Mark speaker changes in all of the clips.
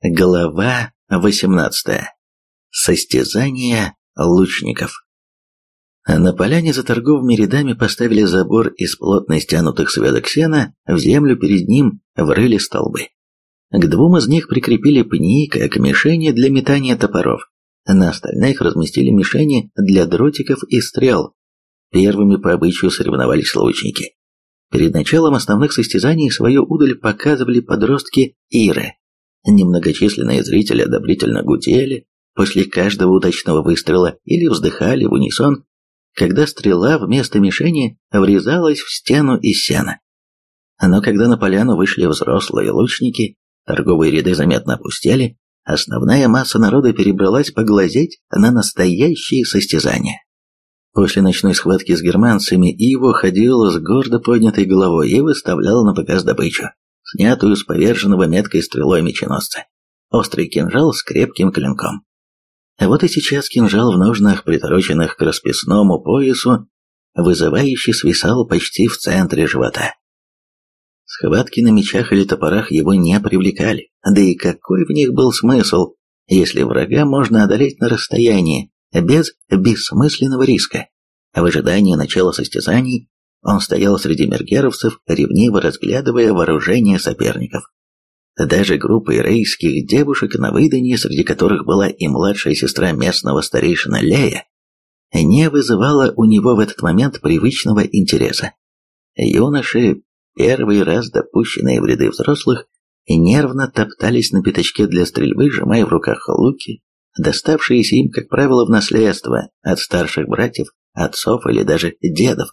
Speaker 1: Глава 18. Состязание лучников. На поляне за торговыми рядами поставили забор из плотно стянутых связок сена, в землю перед ним врыли столбы. К двум из них прикрепили пни, как мишени для метания топоров. На остальных разместили мишени для дротиков и стрел. Первыми по обычаю соревновались лучники. Перед началом основных состязаний свою удаль показывали подростки Иры, Немногочисленные зрители одобрительно гудели после каждого удачного выстрела или вздыхали в унисон, когда стрела вместо мишени врезалась в стену из сена. Но когда на поляну вышли взрослые лучники, торговые ряды заметно опустели, основная масса народа перебралась поглазеть на настоящие состязания. После ночной схватки с германцами Иво ходил с гордо поднятой головой и выставлял на показ добычу снятую с поверженного меткой стрелой меченосца. Острый кинжал с крепким клинком. А вот и сейчас кинжал в ножнах, притороченных к расписному поясу, вызывающе свисал почти в центре живота. Схватки на мечах или топорах его не привлекали, да и какой в них был смысл, если врага можно одолеть на расстоянии, без бессмысленного риска. В ожидании начала состязаний он стоял среди мергеровцев, ревниво разглядывая вооружение соперников. Даже группа рейских девушек на выданье, среди которых была и младшая сестра местного старейшина Лея, не вызывала у него в этот момент привычного интереса. Юноши, первый раз допущенные в ряды взрослых, нервно топтались на пятачке для стрельбы, сжимая в руках луки, доставшиеся им, как правило, в наследство от старших братьев, отцов или даже дедов.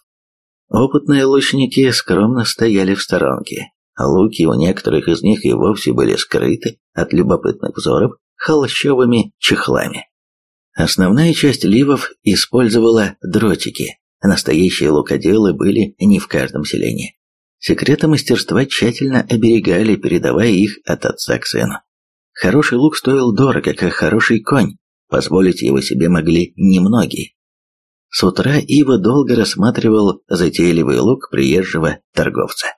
Speaker 1: Опытные лучники скромно стояли в сторонке. Луки у некоторых из них и вовсе были скрыты от любопытных взоров холщовыми чехлами. Основная часть ливов использовала дротики. Настоящие лукоделы были не в каждом селении. Секреты мастерства тщательно оберегали, передавая их от отца к сыну. Хороший лук стоил дорого, как хороший конь. Позволить его себе могли немногие. С утра Ива долго рассматривал затейливый лук приезжего торговца.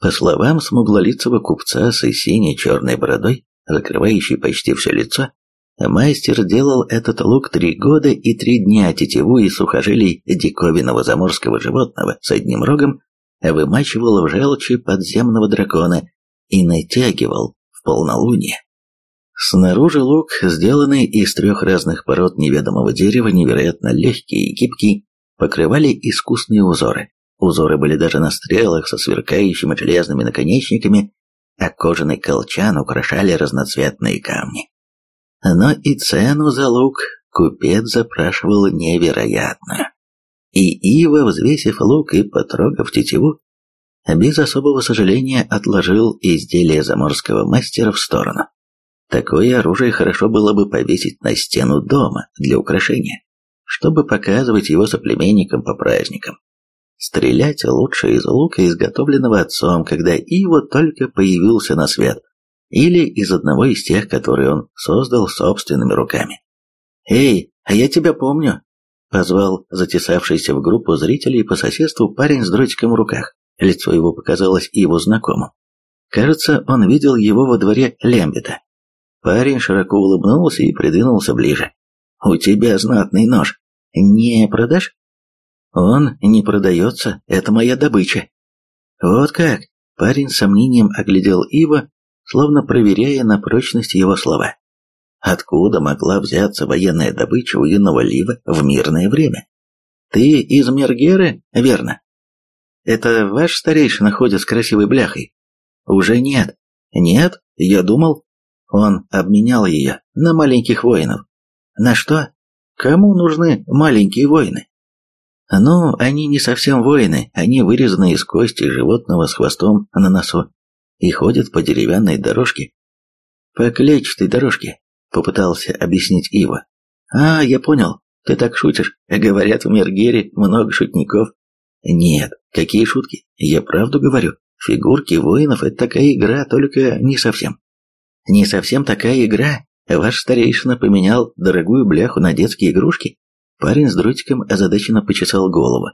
Speaker 1: По словам смуглолицего купца с синей-черной бородой, закрывающей почти все лицо, мастер делал этот лук три года и три дня тетиву из сухожилий диковинного заморского животного с одним рогом вымачивал в желчи подземного дракона и натягивал в полнолуние. Снаружи лук, сделанный из трех разных пород неведомого дерева, невероятно легкий и гибкий, покрывали искусные узоры. Узоры были даже на стрелах со сверкающими железными наконечниками, а кожаный колчан украшали разноцветные камни. Но и цену за лук купец запрашивал невероятную. И Ива, взвесив лук и потрогав тетиву, без особого сожаления отложил изделие заморского мастера в сторону. Такое оружие хорошо было бы повесить на стену дома для украшения, чтобы показывать его соплеменникам по праздникам. Стрелять лучше из лука, изготовленного отцом, когда Иво только появился на свет, или из одного из тех, которые он создал собственными руками. «Эй, а я тебя помню!» — позвал затесавшийся в группу зрителей по соседству парень с дротиком в руках. Лицо его показалось его знакомым. Кажется, он видел его во дворе Лембета. Парень широко улыбнулся и придвинулся ближе. «У тебя знатный нож. Не продашь?» «Он не продается, это моя добыча». «Вот как?» Парень с сомнением оглядел Ива, словно проверяя на прочность его слова. Откуда могла взяться военная добыча у юного Лива в мирное время? Ты из Мергеры, верно? Это ваш старейшина ходит с красивой бляхой? Уже нет. Нет, я думал, он обменял ее на маленьких воинов. На что? Кому нужны маленькие воины? Ну, они не совсем воины, они вырезаны из кости животного с хвостом на носу и ходят по деревянной дорожке. По клетчатой дорожке, попытался объяснить Ива. А, я понял, ты так шутишь. Говорят, в Мергере много шутников. Нет, какие шутки? Я правду говорю. Фигурки воинов – это такая игра, только не совсем. Не совсем такая игра. Ваш старейшина поменял дорогую бляху на детские игрушки. Парень с дротиком озадаченно почесал голову.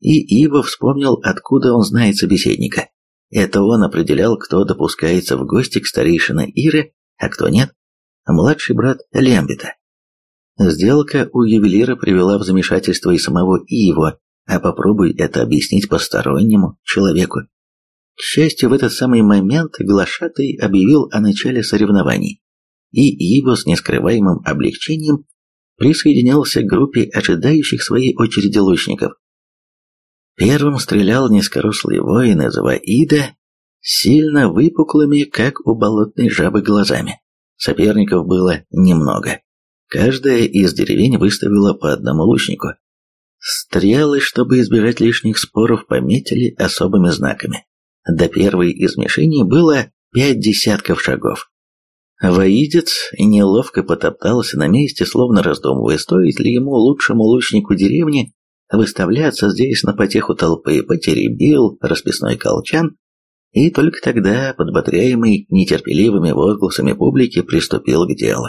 Speaker 1: И Ива вспомнил, откуда он знает собеседника. Это он определял, кто допускается в гости к старейшине Иры а кто нет? Младший брат Лембита. Сделка у ювелира привела в замешательство и самого Иво, а попробуй это объяснить постороннему человеку. К счастью, в этот самый момент глашатый объявил о начале соревнований, и Иво с нескрываемым облегчением присоединялся к группе ожидающих своей очереди лучников. Первым стрелял низкорослый воин из Ваида, сильно выпуклыми, как у болотной жабы, глазами. Соперников было немного. Каждая из деревень выставила по одному лучнику. Стрелы, чтобы избежать лишних споров, пометили особыми знаками. До первой из мишеней было пять десятков шагов. Воидец неловко потоптался на месте, словно раздумывая, стоит ли ему, лучшему лучнику деревни, выставляться здесь на потеху толпы, потеребил расписной колчан, и только тогда, подбодряемый нетерпеливыми возгласами публики, приступил к делу.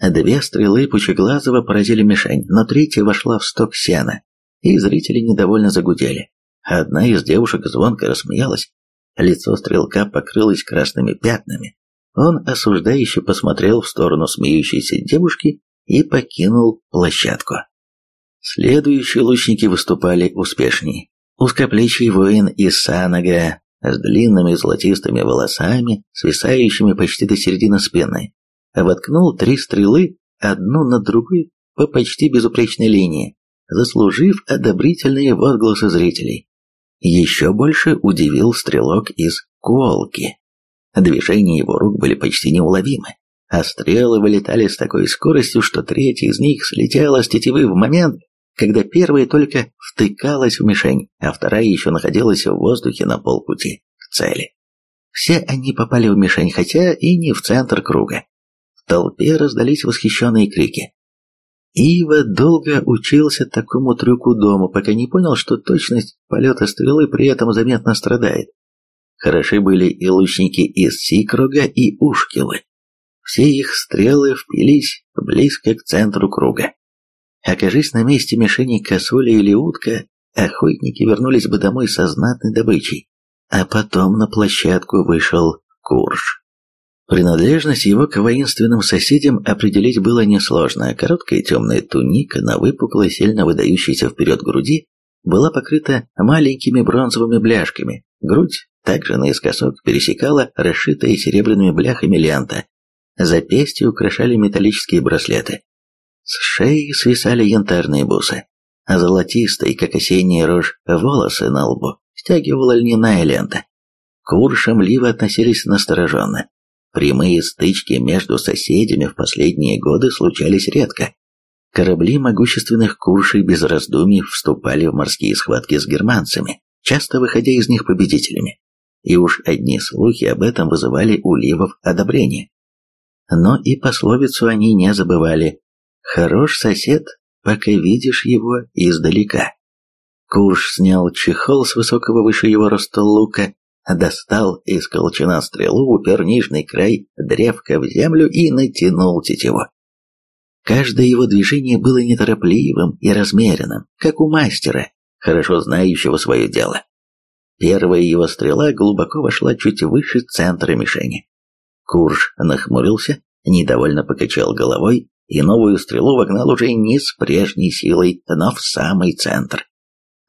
Speaker 1: Две стрелы Пучеглазова поразили мишень, но третья вошла в сток сена, и зрители недовольно загудели. Одна из девушек звонко рассмеялась, лицо стрелка покрылось красными пятнами. Он осуждающе посмотрел в сторону смеющейся девушки и покинул площадку. Следующие лучники выступали успешнее. Узкоплечий воин из Санага с длинными золотистыми волосами, свисающими почти до середины спины, воткнул три стрелы, одну на другой, по почти безупречной линии, заслужив одобрительные возгласы зрителей. Еще больше удивил стрелок из Куолки. Движения его рук были почти неуловимы, а стрелы вылетали с такой скоростью, что третья из них слетела с тетивы в момент, когда первая только втыкалась в мишень, а вторая еще находилась в воздухе на полпути к цели. Все они попали в мишень, хотя и не в центр круга толпе раздались восхищенные крики. Ива долго учился такому трюку дома, пока не понял, что точность полета стрелы при этом заметно страдает. Хороши были и лучники из Сикруга и Ушкилы. Все их стрелы впились близко к центру круга. Окажись на месте мишени косуля или утка, охотники вернулись бы домой со знатной добычей. А потом на площадку вышел Курш. Принадлежность его к воинственным соседям определить было несложно. Короткая темная туника на выпуклой, сильно выдающейся вперед груди была покрыта маленькими бронзовыми бляшками. Грудь также наискосок пересекала расшитая серебряными бляхами лента. Запястья украшали металлические браслеты. С шеи свисали янтарные бусы. А золотистые, как осенняя рожь, волосы на лбу стягивала льняная лента. К уршам Ливы относились настороженно. Прямые стычки между соседями в последние годы случались редко. Корабли могущественных куршей без раздумий вступали в морские схватки с германцами, часто выходя из них победителями. И уж одни слухи об этом вызывали у ливов одобрение. Но и пословицу они не забывали «Хорош сосед, пока видишь его издалека». Курш снял чехол с высокого выше его роста лука достал из колчана стрелу, упер нижний край древка в землю и натянул тетиву. Каждое его движение было неторопливым и размеренным, как у мастера, хорошо знающего свое дело. Первая его стрела глубоко вошла чуть выше центра мишени. Курш нахмурился, недовольно покачал головой и новую стрелу вогнал уже не с прежней силой, но в самый центр.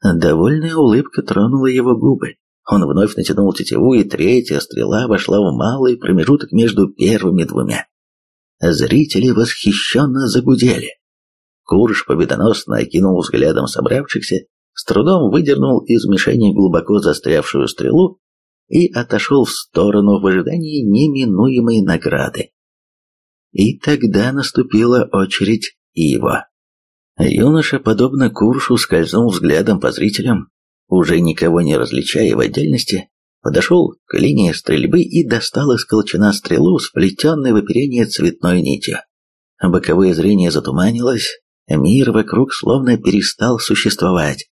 Speaker 1: Довольная улыбка тронула его губы. Он вновь натянул тетиву, и третья стрела вошла в малый промежуток между первыми двумя. Зрители восхищенно загудели. Курш победоносно окинул взглядом собравшихся, с трудом выдернул из мишени глубоко застрявшую стрелу и отошел в сторону в ожидании неминуемой награды. И тогда наступила очередь его. Юноша, подобно Куршу, скользнул взглядом по зрителям, уже никого не различая в отдельности, подошел к линии стрельбы и достал из колчана стрелу, сплетенной в оперение цветной нитью. Боковое зрение затуманилось, мир вокруг словно перестал существовать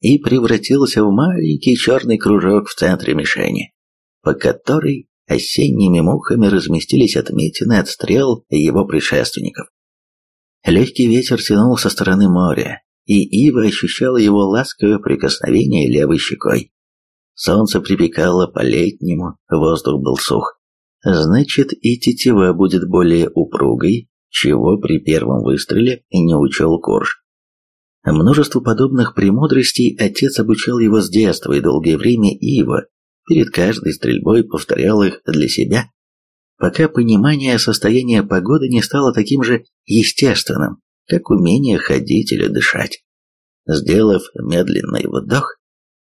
Speaker 1: и превратился в маленький черный кружок в центре мишени, по которой осенними мухами разместились отметины от стрел его предшественников. Легкий ветер тянул со стороны моря, и Ива ощущала его ласковое прикосновение левой щекой. Солнце припекало по-летнему, воздух был сух. значит и тетива будет более упругой, чего при первом выстреле не учел Корж. Множество подобных премудростей отец обучал его с детства и долгое время Ива перед каждой стрельбой повторял их для себя, пока понимание состояния погоды не стало таким же естественным, как умение ходить или дышать. Сделав медленный вдох,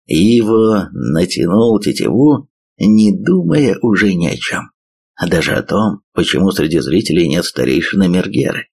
Speaker 1: Иво натянул тетиву, не думая уже ни о чем, а даже о том, почему среди зрителей нет старейшины Мергеры.